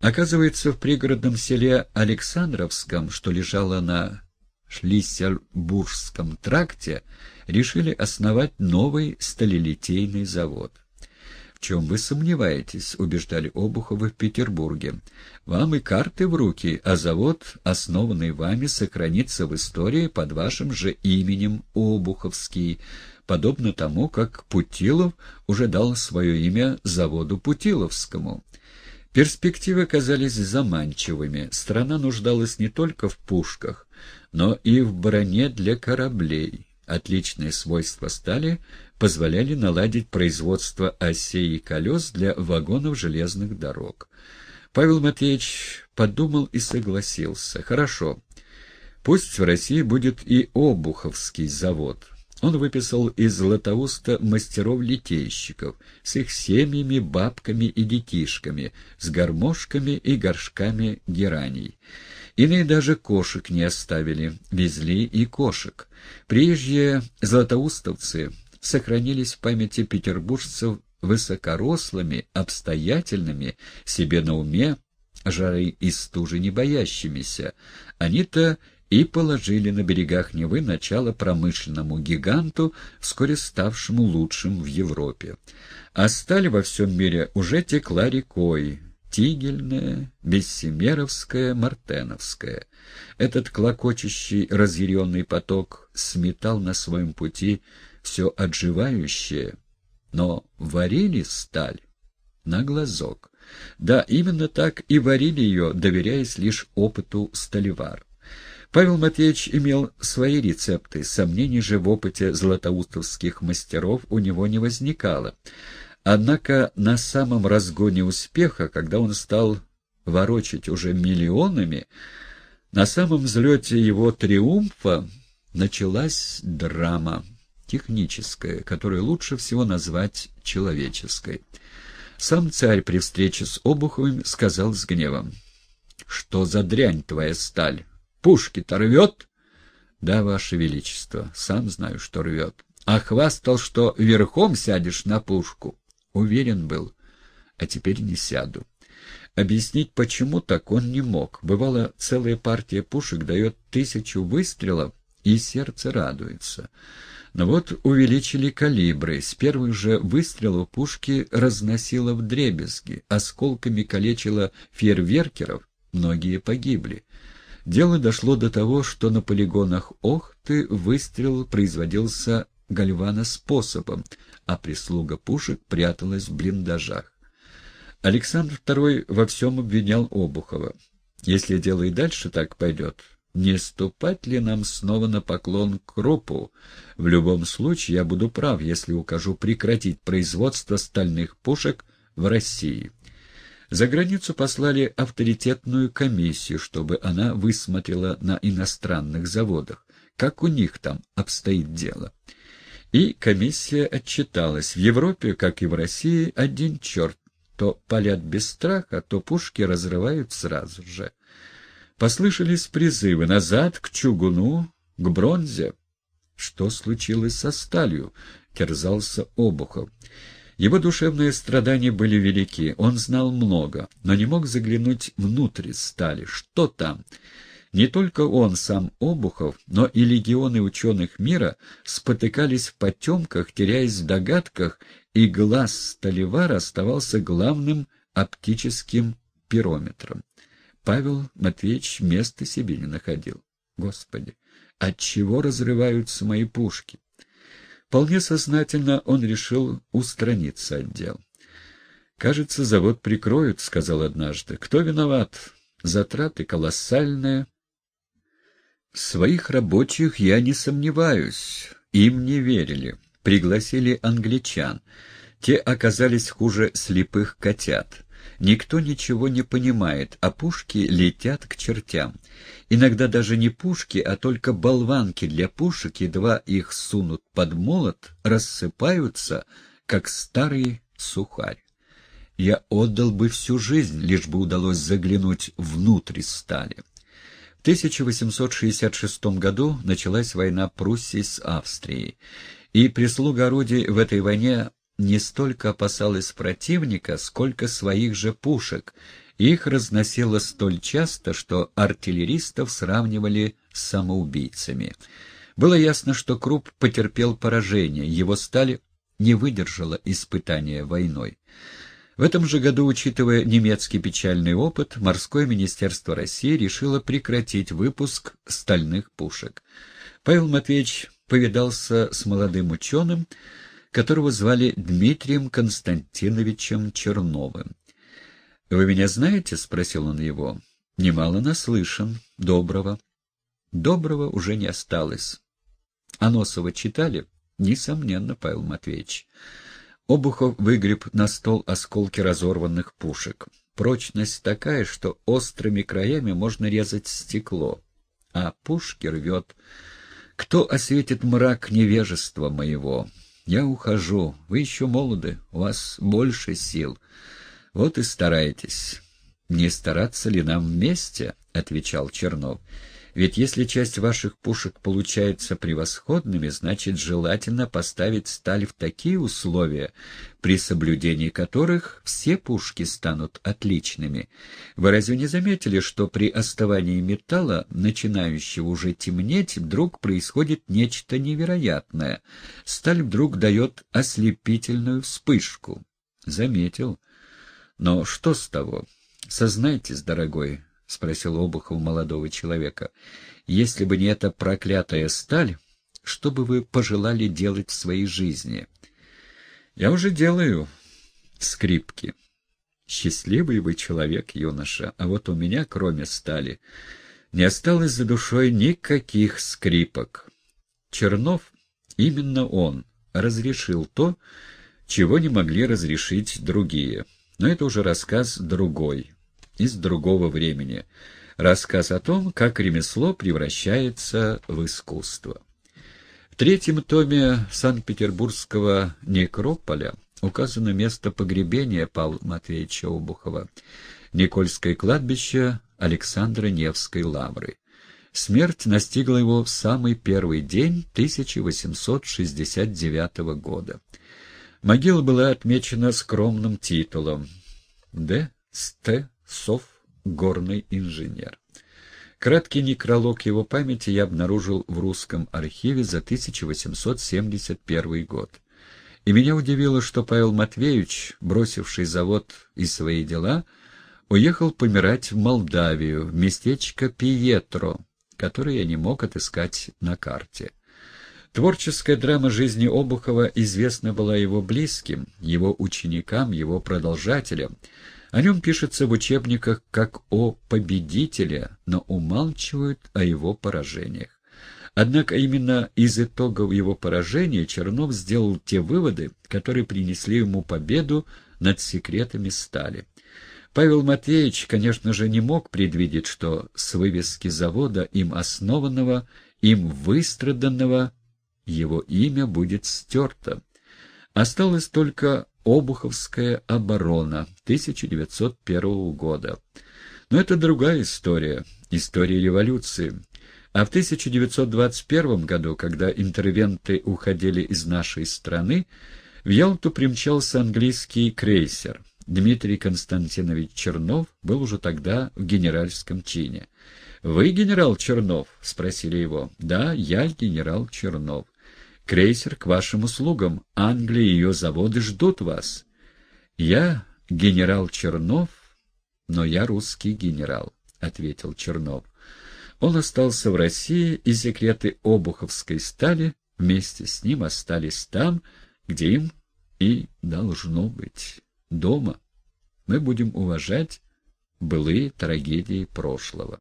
Оказывается, в пригородном селе Александровском, что лежало на Шлиссербургском тракте, решили основать новый сталелитейный завод. «В чем вы сомневаетесь?» — убеждали Обухова в Петербурге. «Вам и карты в руки, а завод, основанный вами, сохранится в истории под вашим же именем Обуховский, подобно тому, как Путилов уже дал свое имя заводу Путиловскому». Перспективы казались заманчивыми. Страна нуждалась не только в пушках, но и в броне для кораблей. Отличные свойства стали позволяли наладить производство осей и колес для вагонов железных дорог. Павел Матвеевич подумал и согласился. Хорошо, пусть в России будет и Обуховский завод. Он выписал из Златоуста мастеров-литейщиков с их семьями, бабками и детишками, с гармошками и горшками гераний. Иные даже кошек не оставили, везли и кошек. Приезжие златоустовцы сохранились в памяти петербуржцев высокорослыми, обстоятельными, себе на уме, жары и стужи не боящимися. Они-то и положили на берегах Невы начало промышленному гиганту, вскоре ставшему лучшим в Европе. А сталь во всем мире уже текла рекой, Тигельная, Бессемеровская, Мартеновская. Этот клокочущий разъяренный поток сметал на своем пути все отживающее, но варили сталь на глазок. Да, именно так и варили ее, доверяясь лишь опыту сталевар. Павел Матвеевич имел свои рецепты, сомнений же в опыте златоустовских мастеров у него не возникало. Однако на самом разгоне успеха, когда он стал ворочать уже миллионами, на самом взлете его триумфа началась драма техническая, которую лучше всего назвать человеческой. Сам царь при встрече с Обуховым сказал с гневом, «Что за дрянь твоя сталь? Пушки-то рвет?» «Да, ваше величество, сам знаю, что рвет. А хвастал, что верхом сядешь на пушку. Уверен был, а теперь не сяду». Объяснить, почему так, он не мог. Бывало, целая партия пушек дает тысячу выстрелов, и сердце радуется. Но вот увеличили калибры. С первых же выстрелов пушки разносило вдребезги, осколками калечило фейерверкеров, многие погибли. Дело дошло до того, что на полигонах Охты выстрел производился гальваноспособом, а прислуга пушек пряталась в блиндажах. Александр II во всем обвинял Обухова. Если дело и дальше так пойдет, не ступать ли нам снова на поклон к Крупу? В любом случае я буду прав, если укажу прекратить производство стальных пушек в России. За границу послали авторитетную комиссию, чтобы она высмотрела на иностранных заводах, как у них там обстоит дело. И комиссия отчиталась. В Европе, как и в России, один черт. То палят без страха, то пушки разрывают сразу же. Послышались призывы «назад к чугуну, к бронзе». Что случилось со сталью? Терзался Обухов. Его душевные страдания были велики, он знал много, но не мог заглянуть внутрь стали. Что там? Не только он, сам Обухов, но и легионы ученых мира спотыкались в потемках, теряясь в догадках, и глаз сталевара оставался главным оптическим пирометром. Павел Матвеевич места себе не находил. Господи, от чего разрываются мои пушки? Вполне сознательно он решил устраниться от дел. «Кажется, завод прикроют», — сказал однажды. «Кто виноват? Затраты колоссальные». Своих рабочих я не сомневаюсь. Им не верили. Пригласили англичан. Те оказались хуже слепых котят. Никто ничего не понимает, а пушки летят к чертям. Иногда даже не пушки, а только болванки для пушек, едва их сунут под молот, рассыпаются, как старый сухарь. Я отдал бы всю жизнь, лишь бы удалось заглянуть внутрь стали. В 1866 году началась война Пруссии с Австрией, и прислуга орудий в этой войне не столько опасалась противника, сколько своих же пушек, Их разносило столь часто, что артиллеристов сравнивали с самоубийцами. Было ясно, что Круп потерпел поражение, его сталь не выдержала испытания войной. В этом же году, учитывая немецкий печальный опыт, Морское министерство России решило прекратить выпуск стальных пушек. Павел Матвеевич повидался с молодым ученым, которого звали Дмитрием Константиновичем Черновым. «Вы меня знаете?» — спросил он его. «Немало наслышан. Доброго». Доброго уже не осталось. Аносова читали? Несомненно, Павел Матвеевич. Обухов выгреб на стол осколки разорванных пушек. Прочность такая, что острыми краями можно резать стекло, а пушки рвет. Кто осветит мрак невежества моего? Я ухожу. Вы еще молоды, у вас больше сил. Вот и старайтесь. Не стараться ли нам вместе? — отвечал Чернов. Ведь если часть ваших пушек получается превосходными, значит, желательно поставить сталь в такие условия, при соблюдении которых все пушки станут отличными. Вы разве не заметили, что при оставании металла, начинающего уже темнеть, вдруг происходит нечто невероятное? Сталь вдруг дает ослепительную вспышку. Заметил. Но что с того? Сознайтесь, дорогой, — спросил Обухов молодого человека. — Если бы не эта проклятая сталь, что бы вы пожелали делать в своей жизни? — Я уже делаю скрипки. Счастливый вы человек, юноша, а вот у меня, кроме стали, не осталось за душой никаких скрипок. Чернов, именно он, разрешил то, чего не могли разрешить другие. Но это уже рассказ другой, из другого времени. Рассказ о том, как ремесло превращается в искусство. В третьем томе Санкт-Петербургского некрополя указано место погребения Павла Матвеевича Обухова, Никольское кладбище Александра Невской лавры. Смерть настигла его в самый первый день 1869 года. Могила была отмечена скромным титулом «Д. Ст. Сов — горный инженер. Краткий некролог его памяти я обнаружил в русском архиве за 1871 год. И меня удивило, что Павел Матвеевич, бросивший завод и свои дела, уехал помирать в Молдавию, в местечко Пиетро, которое я не мог отыскать на карте. Творческая драма жизни Обухова известна была его близким, его ученикам, его продолжателям, о нем пишется в учебниках как о победителе, но умалчивают о его поражениях. Однако именно из итогов его поражения Чернов сделал те выводы, которые принесли ему победу над секретами стали. Павел Матвеевич, конечно же, не мог предвидеть, что с вывески завода, им основанного, им выстраданного, его имя будет стерто. Осталось только Обуховская оборона 1901 года. Но это другая история, история революции. А в 1921 году, когда интервенты уходили из нашей страны, в Ялту примчался английский крейсер. Дмитрий Константинович Чернов был уже тогда в генеральском чине. «Вы генерал Чернов?» — спросили его. «Да, я генерал Чернов». Крейсер к вашим услугам. Англия и ее заводы ждут вас. Я генерал Чернов, но я русский генерал, — ответил Чернов. Он остался в России, и секреты обуховской стали вместе с ним остались там, где им и должно быть, дома. Мы будем уважать былые трагедии прошлого.